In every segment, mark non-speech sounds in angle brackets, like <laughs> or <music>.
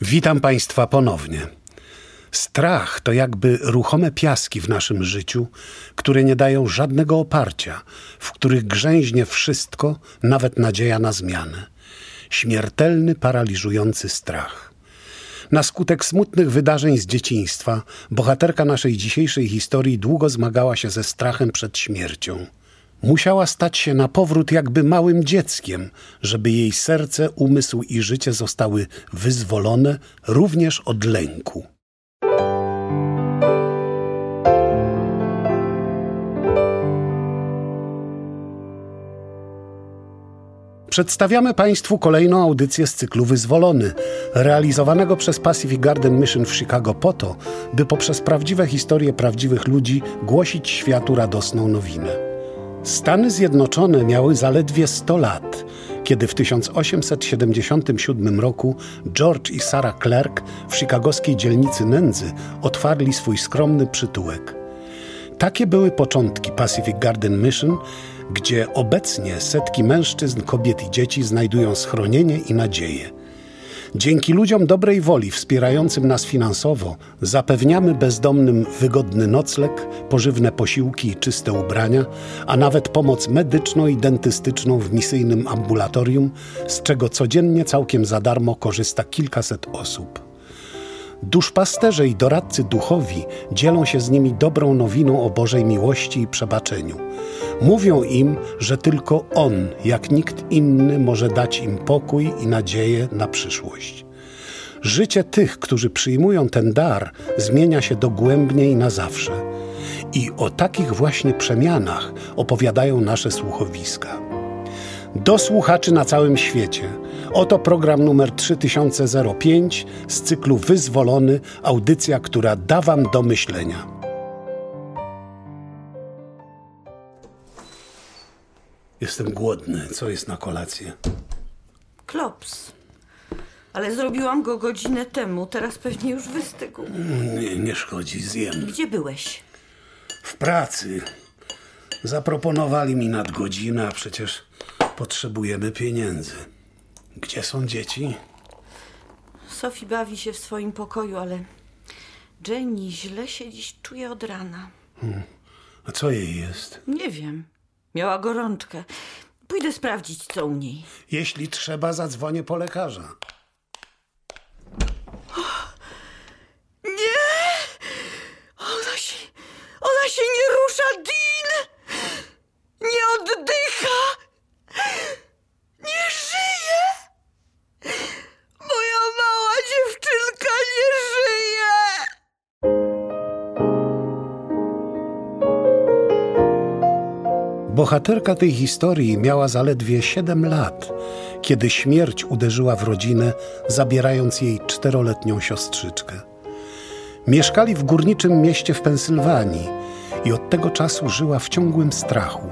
Witam Państwa ponownie. Strach to jakby ruchome piaski w naszym życiu, które nie dają żadnego oparcia, w których grzęźnie wszystko, nawet nadzieja na zmianę. Śmiertelny, paraliżujący strach. Na skutek smutnych wydarzeń z dzieciństwa, bohaterka naszej dzisiejszej historii długo zmagała się ze strachem przed śmiercią. Musiała stać się na powrót jakby małym dzieckiem, żeby jej serce, umysł i życie zostały wyzwolone również od lęku. Przedstawiamy Państwu kolejną audycję z cyklu Wyzwolony, realizowanego przez Pacific Garden Mission w Chicago po to, by poprzez prawdziwe historie prawdziwych ludzi głosić światu radosną nowinę. Stany Zjednoczone miały zaledwie 100 lat, kiedy w 1877 roku George i Sarah Clark w chicagowskiej dzielnicy Nędzy otwarli swój skromny przytułek. Takie były początki Pacific Garden Mission, gdzie obecnie setki mężczyzn, kobiet i dzieci znajdują schronienie i nadzieję. Dzięki ludziom dobrej woli wspierającym nas finansowo zapewniamy bezdomnym wygodny nocleg, pożywne posiłki i czyste ubrania, a nawet pomoc medyczną i dentystyczną w misyjnym ambulatorium, z czego codziennie całkiem za darmo korzysta kilkaset osób. Duszpasterze i doradcy duchowi dzielą się z nimi dobrą nowiną o Bożej miłości i przebaczeniu. Mówią im, że tylko On, jak nikt inny, może dać im pokój i nadzieję na przyszłość. Życie tych, którzy przyjmują ten dar, zmienia się dogłębnie i na zawsze. I o takich właśnie przemianach opowiadają nasze słuchowiska. Do słuchaczy na całym świecie. Oto program numer 3005 z cyklu Wyzwolony, audycja, która da Wam do myślenia. Jestem głodny. Co jest na kolację? Klops. Ale zrobiłam go godzinę temu. Teraz pewnie już wystygł. Nie, nie szkodzi, zjem. Gdzie byłeś? W pracy. Zaproponowali mi nadgodzinę, a przecież potrzebujemy pieniędzy. Gdzie są dzieci? Sophie bawi się w swoim pokoju, ale Jenny źle się dziś czuje od rana. A co jej jest? Nie wiem. Miała gorączkę. Pójdę sprawdzić, co u niej. Jeśli trzeba, zadzwonię po lekarza. Nie! Bohaterka tej historii miała zaledwie 7 lat, kiedy śmierć uderzyła w rodzinę, zabierając jej czteroletnią siostrzyczkę. Mieszkali w górniczym mieście w Pensylwanii i od tego czasu żyła w ciągłym strachu.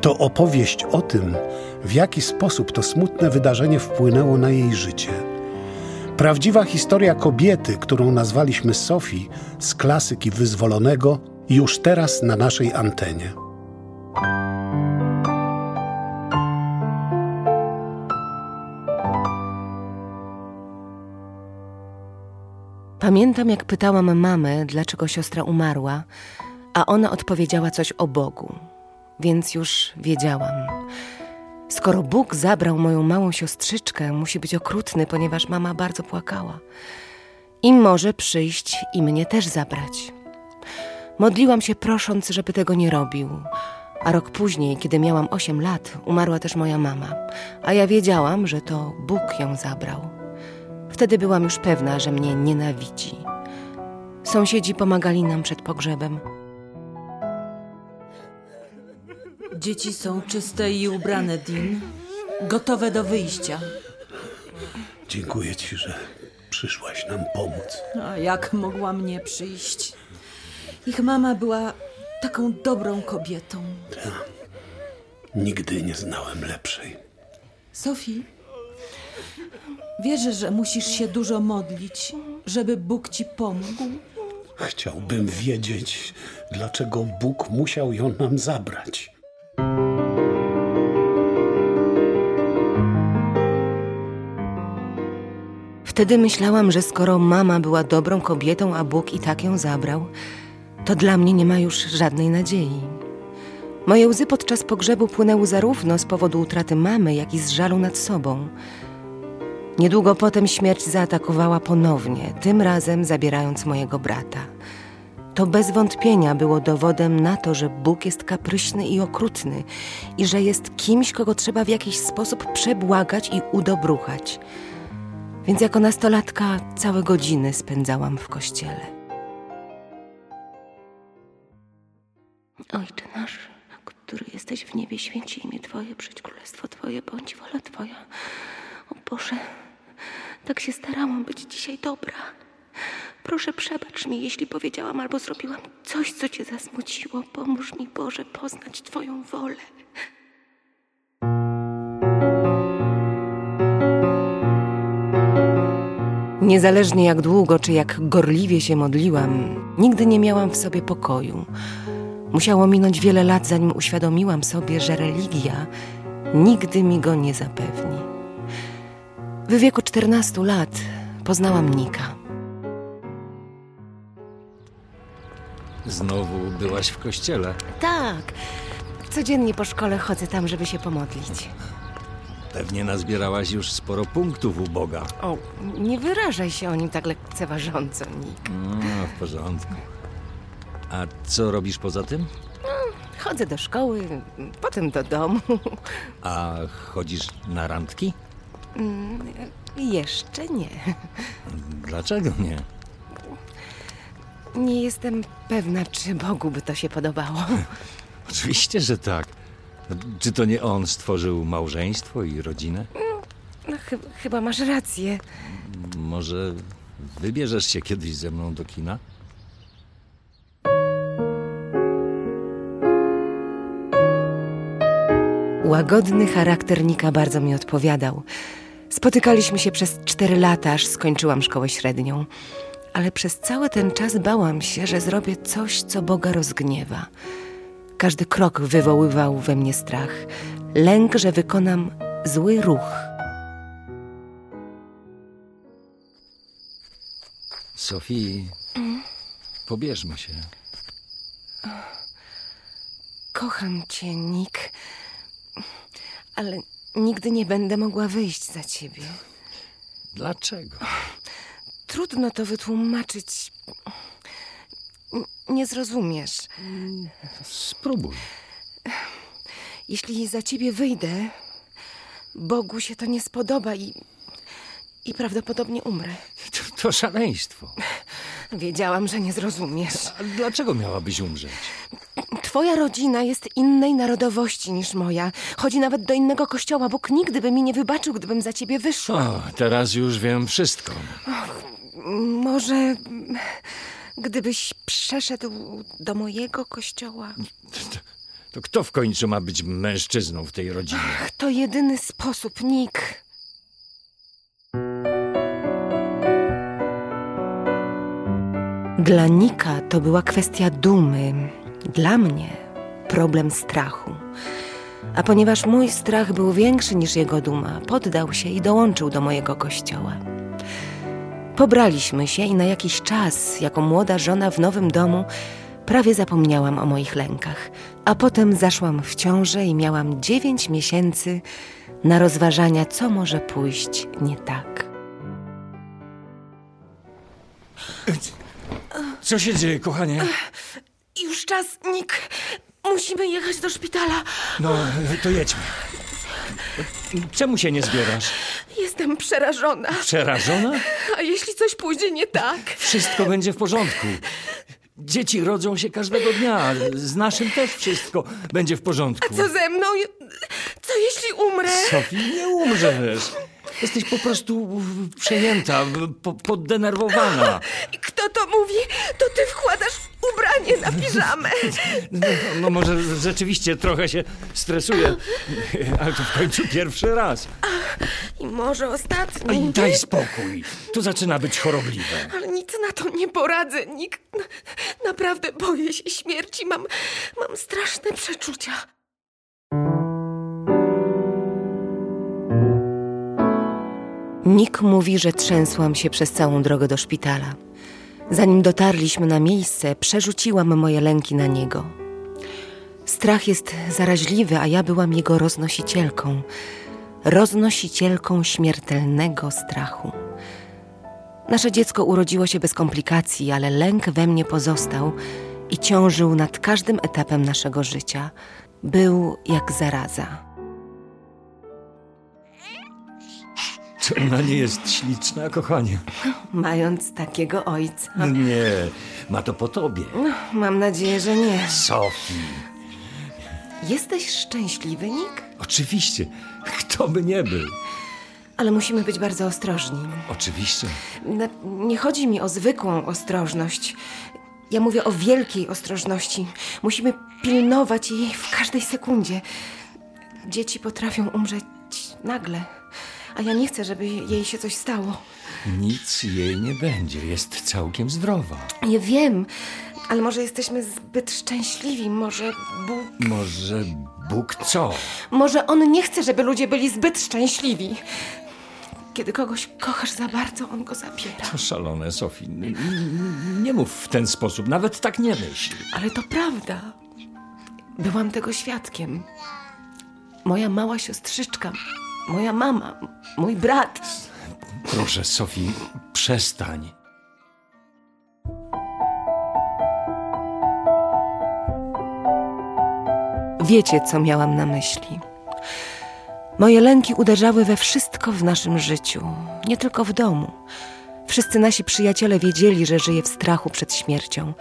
To opowieść o tym, w jaki sposób to smutne wydarzenie wpłynęło na jej życie. Prawdziwa historia kobiety, którą nazwaliśmy Sofii z klasyki wyzwolonego, już teraz na naszej antenie. Pamiętam, jak pytałam mamę, dlaczego siostra umarła, a ona odpowiedziała coś o Bogu, więc już wiedziałam. Skoro Bóg zabrał moją małą siostrzyczkę, musi być okrutny, ponieważ mama bardzo płakała. I może przyjść i mnie też zabrać. Modliłam się prosząc, żeby tego nie robił. A rok później, kiedy miałam 8 lat, umarła też moja mama, a ja wiedziałam, że to Bóg ją zabrał. Wtedy byłam już pewna, że mnie nienawidzi. Sąsiedzi pomagali nam przed pogrzebem. Dzieci są czyste i ubrane, Dean. Gotowe do wyjścia. Dziękuję ci, że przyszłaś nam pomóc. A jak mogła mnie przyjść? Ich mama była taką dobrą kobietą. Nigdy nie znałem lepszej. Sophie, wierzę, że musisz się dużo modlić, żeby Bóg ci pomógł. Chciałbym wiedzieć, dlaczego Bóg musiał ją nam zabrać. Wtedy myślałam, że skoro mama była dobrą kobietą, a Bóg i tak ją zabrał, to dla mnie nie ma już żadnej nadziei. Moje łzy podczas pogrzebu płynęły zarówno z powodu utraty mamy, jak i z żalu nad sobą. Niedługo potem śmierć zaatakowała ponownie, tym razem zabierając mojego brata. To bez wątpienia było dowodem na to, że Bóg jest kapryśny i okrutny i że jest kimś, kogo trzeba w jakiś sposób przebłagać i udobruchać. Więc jako nastolatka całe godziny spędzałam w kościele. Ojcze nasz, który jesteś w niebie, święci imię Twoje, przyjdź królestwo Twoje, bądź wola Twoja. O Boże, tak się starałam być dzisiaj dobra. Proszę przebacz mi, jeśli powiedziałam albo zrobiłam coś, co Cię zasmuciło. Pomóż mi, Boże, poznać Twoją wolę. Niezależnie jak długo czy jak gorliwie się modliłam, nigdy nie miałam w sobie pokoju. Musiało minąć wiele lat, zanim uświadomiłam sobie, że religia nigdy mi go nie zapewni. W wieku 14 lat poznałam Nika. Znowu byłaś w kościele. Tak, codziennie po szkole chodzę tam, żeby się pomodlić. Pewnie nazbierałaś już sporo punktów u Boga. O, nie wyrażaj się o nim tak lekceważąco, Nik. No, w porządku. A co robisz poza tym? Chodzę do szkoły, potem do domu. A chodzisz na randki? Jeszcze nie. <laughs> Dlaczego nie? Nie jestem pewna, czy Bogu by to się podobało. <laughs> Oczywiście, że tak. Czy to nie on stworzył małżeństwo i rodzinę? No, chy- chyba masz rację. Może wybierzesz się kiedyś ze mną do kina? Łagodny charakter Nika bardzo mi odpowiadał. Spotykaliśmy się przez cztery lata, aż skończyłam szkołę średnią. Ale przez cały ten czas bałam się, że zrobię coś, co Boga rozgniewa. Każdy krok wywoływał we mnie strach. Lęk, że wykonam zły ruch. Sofii, pobierzmy się. Kocham cię, Nik, ale nigdy nie będę mogła wyjść za ciebie. Dlaczego? Trudno to wytłumaczyć. Nie zrozumiesz. Spróbuj. Jeśli za ciebie wyjdę, Bogu się to nie spodoba i, i prawdopodobnie umrę. To, to szaleństwo. Wiedziałam, że nie zrozumiesz. A dlaczego miałabyś umrzeć? Twoja rodzina jest innej narodowości niż moja. Chodzi nawet do innego kościoła. Bóg nigdy by mi nie wybaczył, gdybym za ciebie wyszła. O, teraz już wiem wszystko. Może mm, gdybyś przeszedł do mojego kościoła. To, to kto w końcu ma być mężczyzną w tej rodzinie? To jedyny sposób, Nick. Dla Nika to była kwestia dumy, dla mnie problem strachu. A ponieważ mój strach był większy niż jego duma, poddał się i dołączył do mojego kościoła. Pobraliśmy się i na jakiś czas, jako młoda żona w nowym domu, prawie zapomniałam o moich lękach. A potem zaszłam w ciążę i miałam dziewięć miesięcy na rozważania, co może pójść nie tak. Co się dzieje, kochanie? Już czas, Nick. Musimy jechać do szpitala. No, to jedźmy. Czemu się nie zbierasz? Jestem przerażona. Przerażona? A jeśli coś pójdzie nie tak? Wszystko będzie w porządku. Dzieci rodzą się każdego dnia. Z naszym też wszystko będzie w porządku. Co ze mną? Co jeśli umrę? Sofii, nie umrzesz. Jesteś po prostu przejęta, po, poddenerwowana. I kto to mówi? To ty wkładasz ubranie na piżamę. No, no może rzeczywiście trochę się stresuję, ale to w końcu pierwszy raz. I może ostatni. daj spokój. To zaczyna być chorobliwe. Ale nic na to nie poradzę, Nick. Naprawdę boję się śmierci. Mam, mam straszne przeczucia. Nick mówi, że trzęsłam się przez całą drogę do szpitala. Zanim dotarliśmy na miejsce, przerzuciłam moje lęki na niego. Strach jest zaraźliwy, a ja byłam jego roznosicielką. Roznosicielką śmiertelnego strachu. Nasze dziecko urodziło się bez komplikacji, ale lęk we mnie pozostał i ciążył nad każdym etapem naszego życia. Był jak zaraza. Czy ona nie jest śliczna, kochanie? Mając takiego ojca. Nie, ma to po tobie. Mam nadzieję, że nie. Sofii. Jesteś szczęśliwy, Nick? Oczywiście. Kto by nie był? Ale musimy być bardzo ostrożni. Oczywiście. Na- Nie chodzi mi o zwykłą ostrożność. Ja mówię o wielkiej ostrożności. Musimy pilnować jej w każdej sekundzie. Dzieci potrafią umrzeć nagle, a ja nie chcę, żeby jej się coś stało. Nic jej nie będzie. Jest całkiem zdrowa. Nie wiem, ale może jesteśmy zbyt szczęśliwi. Może Bóg. Może Bóg co? Może on nie chce, żeby ludzie byli zbyt szczęśliwi. Kiedy kogoś kochasz za bardzo, on go zabiera. To szalone, Sofii. N- n- Nie mów w ten sposób. Nawet tak nie myśl. Ale to prawda. Byłam tego świadkiem. Moja mała siostrzyczka, moja mama, mój brat. Proszę, Sofii, przestań. Wiecie, co miałam na myśli. Moje lęki uderzały we wszystko w naszym życiu, nie tylko w domu. Wszyscy nasi przyjaciele wiedzieli, że żyję w strachu przed śmiercią.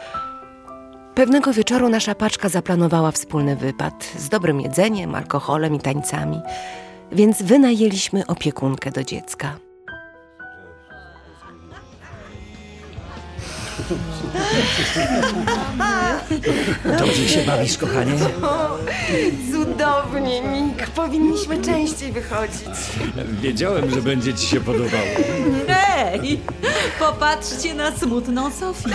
Pewnego wieczoru nasza paczka zaplanowała wspólny wypad z dobrym jedzeniem, alkoholem i tańcami, więc wynajęliśmy opiekunkę do dziecka. Dobrze się bawisz, kochanie? Cudownie, Nick. Powinniśmy częściej wychodzić. Wiedziałem, że będzie ci się podobało. <laughs> Hej! Popatrzcie na smutną Sofię.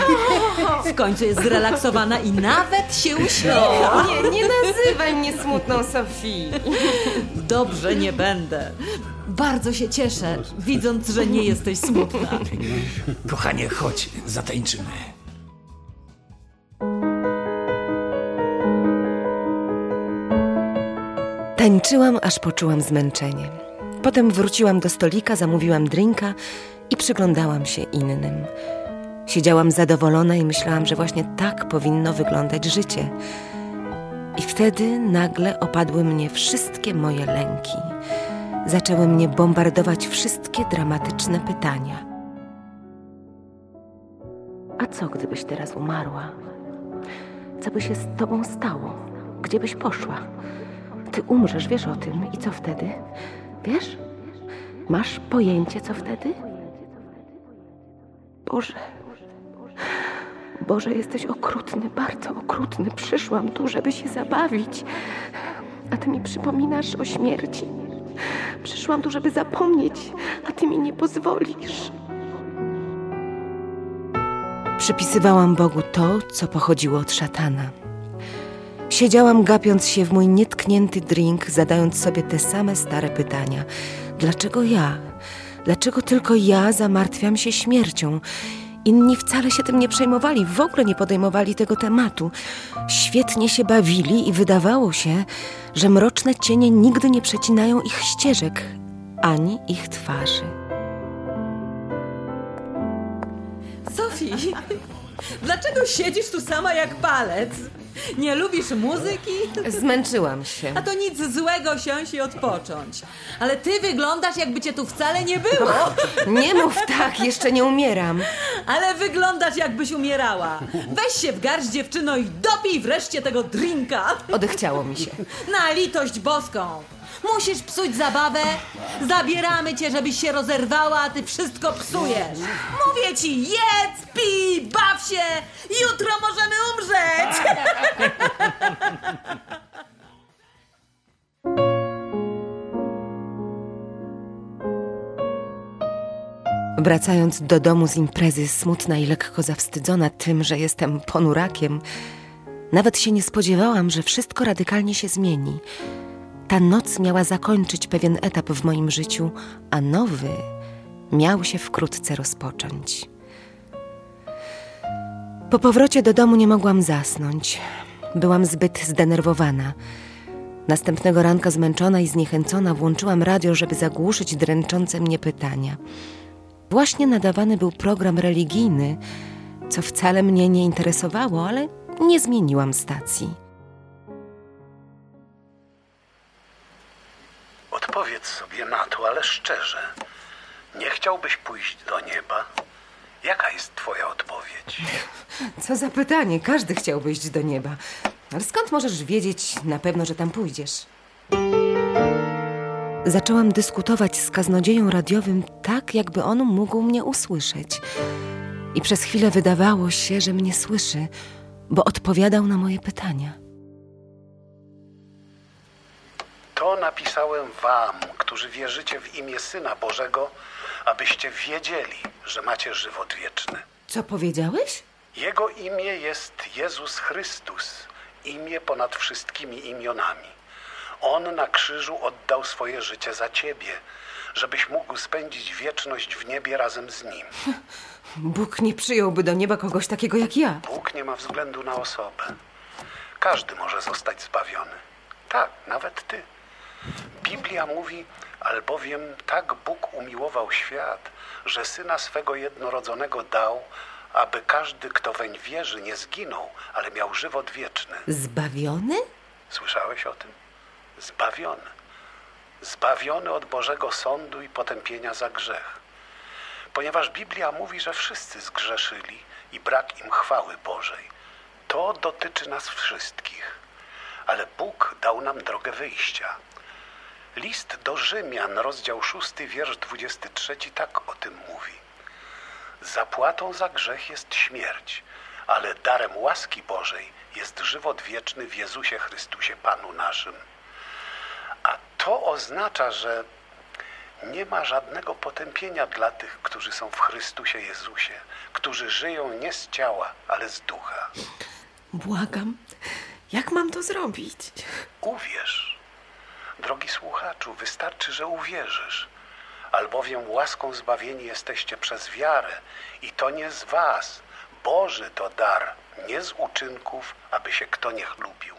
W końcu jest zrelaksowana i nawet się uśmiecha. Nie, nie nazywaj mnie smutną Sofii. Dobrze, nie będę. Bardzo się cieszę, widząc, że nie jesteś smutna. Kochanie, chodź, zatańczymy. Tańczyłam, aż poczułam zmęczenie. Potem wróciłam do stolika, zamówiłam drinka i przyglądałam się innym. Siedziałam zadowolona i myślałam, że właśnie tak powinno wyglądać życie. I wtedy nagle opadły mnie wszystkie moje lęki. Zaczęły mnie bombardować wszystkie dramatyczne pytania. A co, gdybyś teraz umarła? Co by się z tobą stało? Gdzie byś poszła? Ty umrzesz, wiesz o tym. I co wtedy? Wiesz? Masz pojęcie, co wtedy? Boże. Boże, jesteś okrutny, bardzo okrutny. Przyszłam tu, żeby się zabawić. A ty mi przypominasz o śmierci. Przyszłam tu, żeby zapomnieć, a ty mi nie pozwolisz. Przypisywałam Bogu to, co pochodziło od szatana. Siedziałam gapiąc się w mój nietknięty drink, zadając sobie te same stare pytania. Dlaczego ja? Dlaczego tylko ja zamartwiam się śmiercią? Inni wcale się tym nie przejmowali, w ogóle nie podejmowali tego tematu. Świetnie się bawili i wydawało się, że mroczne cienie nigdy nie przecinają ich ścieżek ani ich twarzy. Sofii, dlaczego siedzisz tu sama jak palec? Nie lubisz muzyki? Zmęczyłam się. A to nic złego siąść i odpocząć. Ale ty wyglądasz, jakby cię tu wcale nie było. <laughs> Nie mów tak, jeszcze nie umieram. Ale wyglądasz, jakbyś umierała. Weź się w garść, dziewczyno, i dopij wreszcie tego drinka. Odechciało mi się. Na litość boską. Musisz psuć zabawę? Zabieramy cię, żebyś się rozerwała, a ty wszystko psujesz. Mówię ci, jedz, pij, baw się. Jutro możemy umrzeć. <laughs> Wracając do domu z imprezy, smutna i lekko zawstydzona tym, że jestem ponurakiem, nawet się nie spodziewałam, że wszystko radykalnie się zmieni. Ta noc miała zakończyć pewien etap w moim życiu, a nowy miał się wkrótce rozpocząć. Po powrocie do domu nie mogłam zasnąć. Byłam zbyt zdenerwowana. Następnego ranka zmęczona i zniechęcona włączyłam radio, żeby zagłuszyć dręczące mnie pytania. Właśnie nadawany był program religijny, co wcale mnie nie interesowało, ale nie zmieniłam stacji. Odpowiedz sobie na to, ale szczerze. Nie chciałbyś pójść do nieba? Jaka jest twoja odpowiedź? Co za pytanie, każdy chciałby iść do nieba. Ale skąd możesz wiedzieć na pewno, że tam pójdziesz? Zaczęłam dyskutować z kaznodzieją radiowym tak, jakby on mógł mnie usłyszeć. I przez chwilę wydawało się, że mnie słyszy, bo odpowiadał na moje pytania. To napisałem wam, którzy wierzycie w imię Syna Bożego, abyście wiedzieli, że macie żywot wieczny. Co powiedziałeś? Jego imię jest Jezus Chrystus, imię ponad wszystkimi imionami. On na krzyżu oddał swoje życie za ciebie, żebyś mógł spędzić wieczność w niebie razem z nim. <laughs> Bóg nie przyjąłby do nieba kogoś takiego jak ja. Bóg nie ma względu na osobę. Każdy może zostać zbawiony. Tak, nawet ty. Biblia mówi, albowiem tak Bóg umiłował świat, że syna swego jednorodzonego dał, aby każdy, kto weń wierzy, nie zginął, ale miał żywot wieczny. Zbawiony? Słyszałeś o tym? Zbawiony. Zbawiony od Bożego sądu i potępienia za grzech. Ponieważ Biblia mówi, że wszyscy zgrzeszyli i brak im chwały Bożej. To dotyczy nas wszystkich. Ale Bóg dał nam drogę wyjścia. List do Rzymian, rozdział 6, wiersz 23, tak o tym mówi. Zapłatą za grzech jest śmierć, ale darem łaski Bożej jest żywot wieczny w Jezusie Chrystusie, Panu naszym. A to oznacza, że nie ma żadnego potępienia dla tych, którzy są w Chrystusie Jezusie, którzy żyją nie z ciała, ale z ducha. Błagam, jak mam to zrobić? Uwierz. Drogi słuchaczu, wystarczy, że uwierzysz. Albowiem łaską zbawieni jesteście przez wiarę i to nie z was. Boży to dar, nie z uczynków, aby się kto nie chlubił.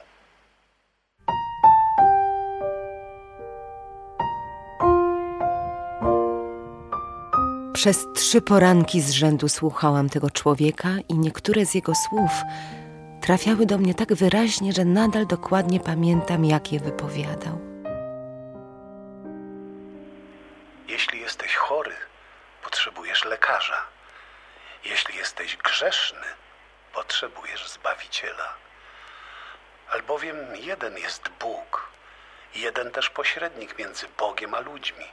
Przez trzy poranki z rzędu słuchałam tego człowieka i niektóre z jego słów trafiały do mnie tak wyraźnie, że nadal dokładnie pamiętam, jak je wypowiadał. Albowiem jeden jest Bóg, jeden też pośrednik między Bogiem a ludźmi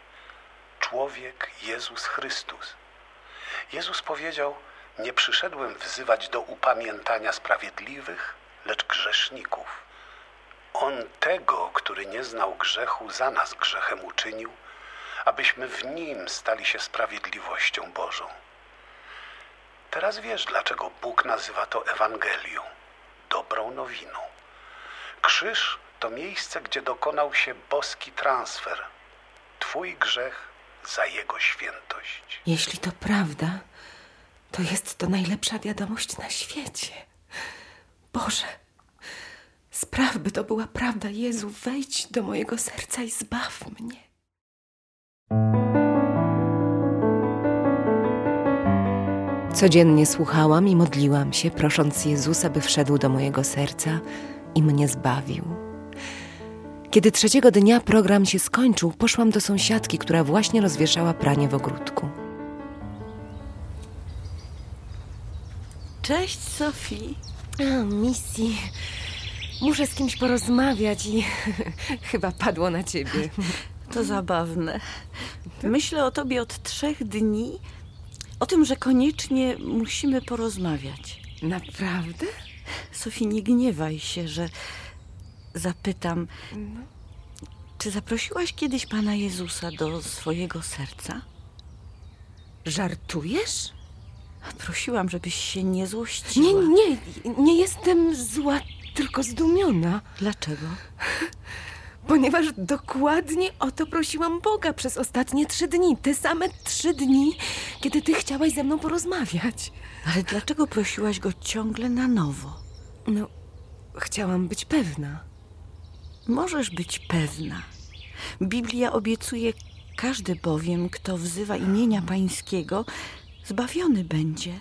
człowiek Jezus Chrystus. Jezus powiedział: Nie przyszedłem wzywać do upamiętania sprawiedliwych, lecz grzeszników. On tego, który nie znał grzechu, za nas grzechem uczynił, abyśmy w nim stali się sprawiedliwością Bożą. Teraz wiesz, dlaczego Bóg nazywa to Ewangelią, dobrą nowiną. Krzyż to miejsce, gdzie dokonał się boski transfer. Twój grzech za Jego świętość. Jeśli to prawda, to jest to najlepsza wiadomość na świecie. Boże, spraw, by to była prawda. Jezu, wejdź do mojego serca i zbaw mnie. Codziennie słuchałam i modliłam się, prosząc Jezusa, by wszedł do mojego serca i mnie zbawił. Kiedy trzeciego dnia program się skończył, poszłam do sąsiadki, która właśnie rozwieszała pranie w ogródku. Cześć, Sofii. A, Missy, muszę z kimś porozmawiać i <laughs> chyba padło na ciebie. To zabawne. Myślę o tobie od trzech dni, o tym, że koniecznie musimy porozmawiać. Naprawdę? Sofii, nie gniewaj się, że zapytam. Czy zaprosiłaś kiedyś Pana Jezusa do swojego serca? Żartujesz? Prosiłam, żebyś się nie Nie, złościła. nie, nie jestem zła, tylko zdumiona. Dlaczego? Ponieważ dokładnie o to prosiłam Boga przez ostatnie trzy dni. Te same trzy dni, kiedy ty chciałaś ze mną porozmawiać. Ale dlaczego prosiłaś go ciągle na nowo? No, chciałam być pewna. Możesz być pewna. Biblia obiecuje, każdy bowiem, kto wzywa imienia Pańskiego, zbawiony będzie.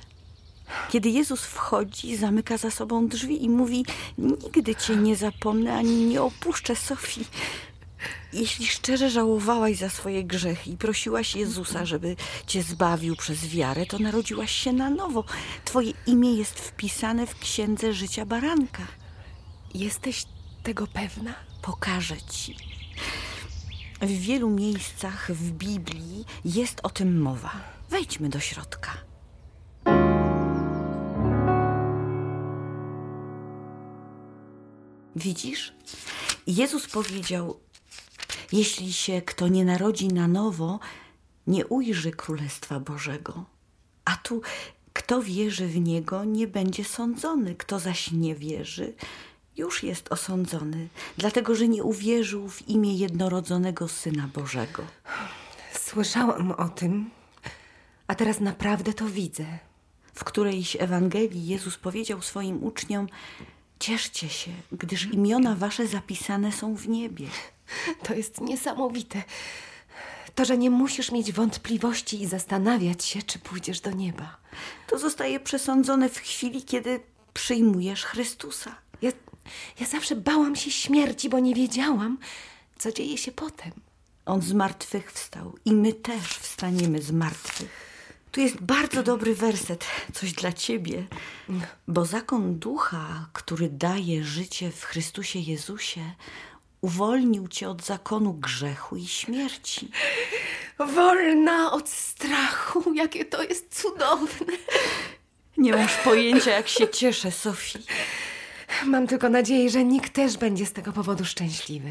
Kiedy Jezus wchodzi, zamyka za sobą drzwi i mówi: Nigdy cię nie zapomnę ani nie opuszczę, Sofii. Jeśli szczerze żałowałaś za swoje grzechy i prosiłaś Jezusa, żeby cię zbawił przez wiarę, to narodziłaś się na nowo. Twoje imię jest wpisane w księdze życia baranka. Jesteś tego pewna? Pokażę ci. W wielu miejscach w Biblii jest o tym mowa. Wejdźmy do środka. Widzisz? Jezus powiedział: Jeśli się kto nie narodzi na nowo, nie ujrzy Królestwa Bożego. A tu, kto wierzy w niego, nie będzie sądzony, kto zaś nie wierzy, już jest osądzony, dlatego że nie uwierzył w imię jednorodzonego Syna Bożego. Słyszałam o tym, a teraz naprawdę to widzę. W którejś Ewangelii Jezus powiedział swoim uczniom: Cieszcie się, gdyż imiona wasze zapisane są w niebie. To jest niesamowite. To, że nie musisz mieć wątpliwości i zastanawiać się, czy pójdziesz do nieba. To zostaje przesądzone w chwili, kiedy przyjmujesz Chrystusa. Ja, ja zawsze bałam się śmierci, bo nie wiedziałam, co dzieje się potem. On z martwych wstał i my też wstaniemy z martwych. Tu jest bardzo dobry werset, coś dla ciebie, bo zakon ducha, który daje życie w Chrystusie Jezusie, uwolnił cię od zakonu grzechu i śmierci. Wolna od strachu, jakie to jest cudowne. Nie masz pojęcia, jak się cieszę, Sofii. Mam tylko nadzieję, że nikt też będzie z tego powodu szczęśliwy.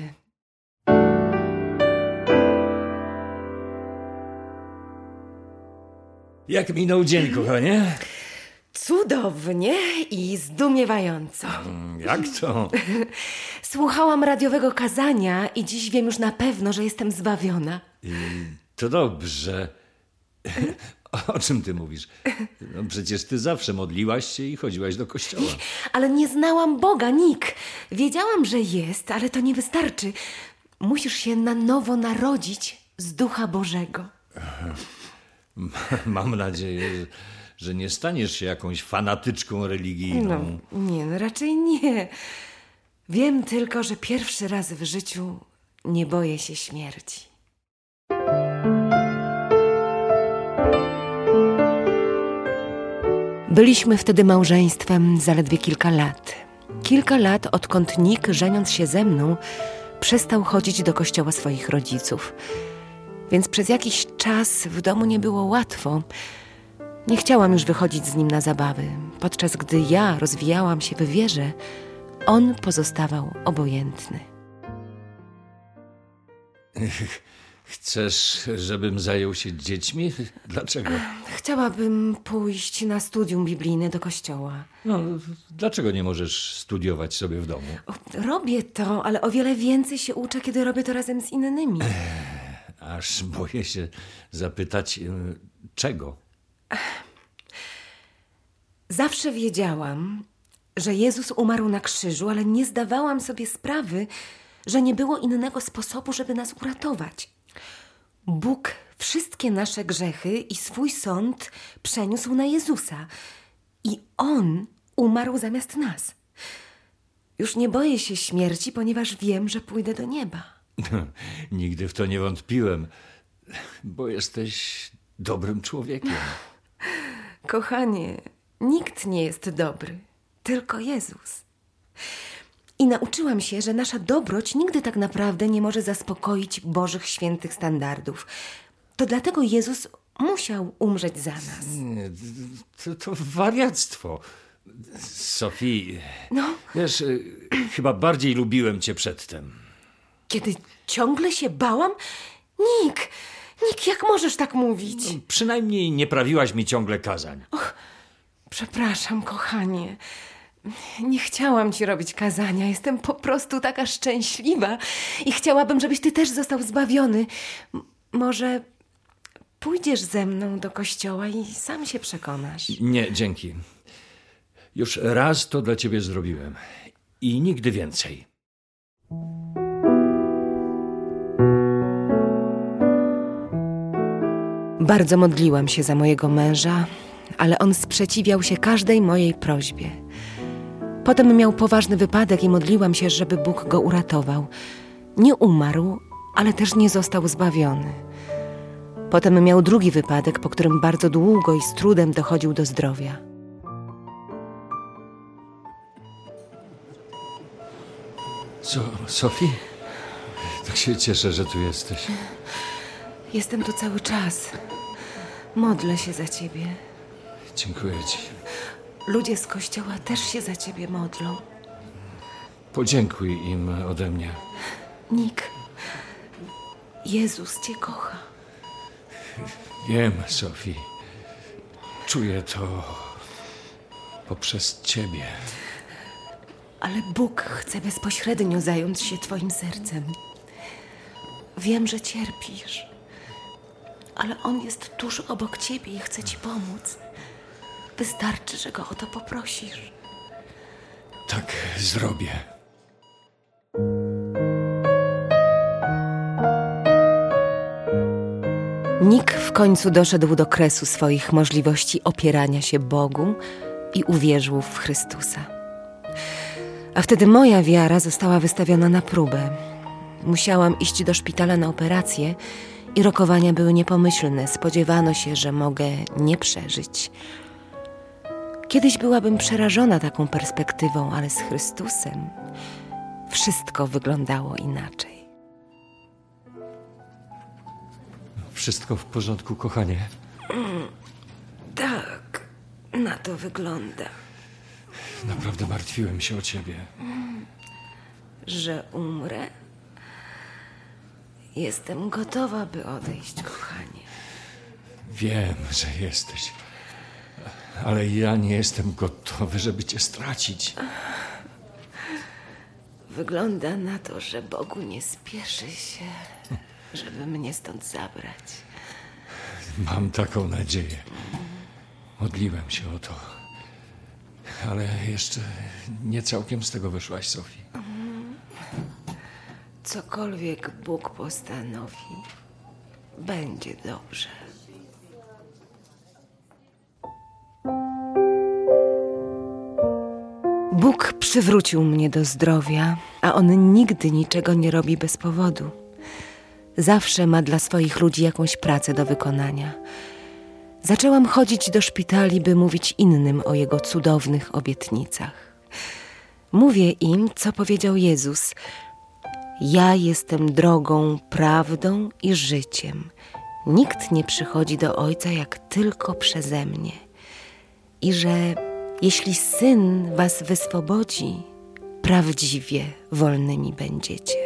Jak minął dzień, kochanie? Cudownie i zdumiewająco. Jak to? <laughs> Słuchałam radiowego kazania i dziś wiem już na pewno, że jestem zbawiona. To dobrze. <laughs> O czym ty mówisz? No przecież ty zawsze modliłaś się i chodziłaś do kościoła. <laughs> Ale nie znałam Boga, Nick. Wiedziałam, że jest, ale to nie wystarczy. Musisz się na nowo narodzić z Ducha Bożego. Mam nadzieję, że nie staniesz się jakąś fanatyczką religijną. No, nie, no raczej nie. Wiem tylko, że pierwszy raz w życiu nie boję się śmierci. Byliśmy wtedy małżeństwem zaledwie kilka lat. Kilka lat, odkąd Nick, żeniąc się ze mną, przestał chodzić do kościoła swoich rodziców. Więc przez jakiś czas w domu nie było łatwo. Nie chciałam już wychodzić z nim na zabawy. Podczas gdy ja rozwijałam się w wierze, on pozostawał obojętny. <laughs> Chcesz, żebym zajął się dziećmi? <laughs> Dlaczego? Chciałabym pójść na studium biblijne do kościoła. No, dlaczego nie możesz studiować sobie w domu? Robię to, ale o wiele więcej się uczę, kiedy robię to razem z innymi. Aż boję się zapytać, e, czego? Zawsze wiedziałam, że Jezus umarł na krzyżu, ale nie zdawałam sobie sprawy, że nie było innego sposobu, żeby nas uratować. Bóg wszystkie nasze grzechy i swój sąd przeniósł na Jezusa. I On umarł zamiast nas. Już nie boję się śmierci, ponieważ wiem, że pójdę do nieba. <laughs> Nigdy w to nie wątpiłem, bo jesteś dobrym człowiekiem. Kochanie, nikt nie jest dobry, tylko Jezus. I nauczyłam się, że nasza dobroć nigdy tak naprawdę nie może zaspokoić Bożych świętych standardów. To dlatego Jezus musiał umrzeć za nas. Nie, To, to wariactwo. Sofii, No, wiesz, y, chyba bardziej lubiłem cię przedtem. kiedy ciągle się bałam? Nik, Nik, jak możesz tak mówić? Przynajmniej nie prawiłaś mi ciągle kazań. Przepraszam, kochanie. Nie chciałam ci robić kazania. Jestem po prostu taka szczęśliwa i chciałabym, żebyś ty też został zbawiony. M- może pójdziesz ze mną do kościoła i sam się przekonasz. Nie, dzięki. Już raz to dla ciebie zrobiłem. I nigdy więcej. Bardzo modliłam się za mojego męża, ale on sprzeciwiał się każdej mojej prośbie. Potem miał poważny wypadek i modliłam się, żeby Bóg go uratował. Nie umarł, ale też nie został zbawiony. Potem miał drugi wypadek, po którym bardzo długo i z trudem dochodził do zdrowia. Co, Sofii? Tak się cieszę, że tu jesteś. Jestem tu cały czas. Modlę się za ciebie. Dziękuję ci. Ludzie z kościoła też się za ciebie modlą. Podziękuj im ode mnie. Nick, Jezus cię kocha. Wiem, Sofii. Czuję to poprzez ciebie. Ale Bóg chce bezpośrednio zająć się Twoim sercem. Wiem, że cierpisz, ale On jest tuż obok Ciebie i chce Ci pomóc. Wystarczy, że Go o to poprosisz. Tak zrobię. Nick w końcu doszedł do kresu swoich możliwości opierania się Bogu i uwierzył w Chrystusa. A wtedy moja wiara została wystawiona na próbę. Musiałam iść do szpitala na operację i rokowania były niepomyślne. Spodziewano się, że mogę nie przeżyć. Kiedyś byłabym przerażona taką perspektywą, ale z Chrystusem wszystko wyglądało inaczej. Wszystko w porządku, kochanie. Tak, na to wygląda, Naprawdę martwiłem się o ciebie. że umrę. Jestem gotowa, by odejść, kochanie. Wiem, że jesteś. Ale ja nie jestem gotowy, żeby cię stracić. Wygląda na to, że Bogu nie spieszy się, żeby mnie stąd zabrać. Mam taką nadzieję. Modliłem się o to. Ale jeszcze nie całkiem z tego wyszłaś, Sofii. Cokolwiek Bóg postanowi, będzie dobrze. Bóg przywrócił mnie do zdrowia, a On nigdy niczego nie robi bez powodu. Zawsze ma dla swoich ludzi jakąś pracę do wykonania. Zaczęłam chodzić do szpitali, by mówić innym o Jego cudownych obietnicach. Mówię im, co powiedział Jezus. Ja jestem drogą, prawdą i życiem. Nikt nie przychodzi do Ojca jak tylko przeze mnie. I że jeśli Syn was wyswobodzi, prawdziwie wolnymi będziecie.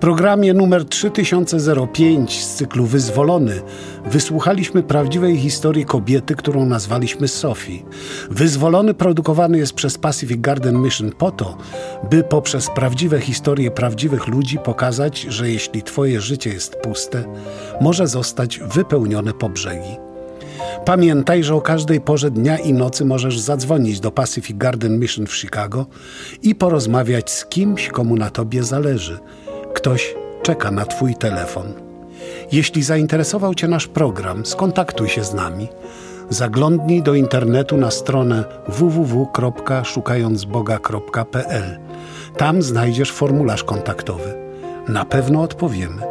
Programie numer 3005 z cyklu Wyzwolony wysłuchaliśmy prawdziwej historii kobiety, którą nazwaliśmy Sophie. Wyzwolony produkowany jest przez Pacific Garden Mission po to, by poprzez prawdziwe historie prawdziwych ludzi pokazać, że jeśli Twoje życie jest puste, może zostać wypełnione po brzegi. Pamiętaj, że o każdej porze dnia i nocy możesz zadzwonić do Pacific Garden Mission w Chicago i porozmawiać z kimś, komu na tobie zależy. Ktoś czeka na Twój telefon. Jeśli zainteresował Cię nasz program, skontaktuj się z nami. Zaglądnij do internetu na stronę www.szukającboga.pl. Tam znajdziesz formularz kontaktowy. Na pewno odpowiemy.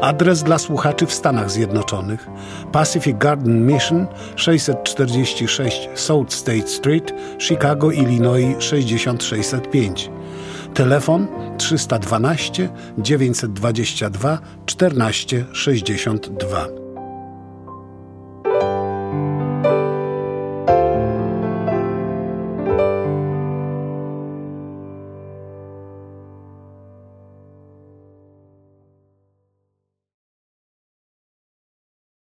Adres dla słuchaczy w Stanach Zjednoczonych Pacific Garden Mission 646 South State Street, Chicago, Illinois 6605. Telefon 312 922 1462.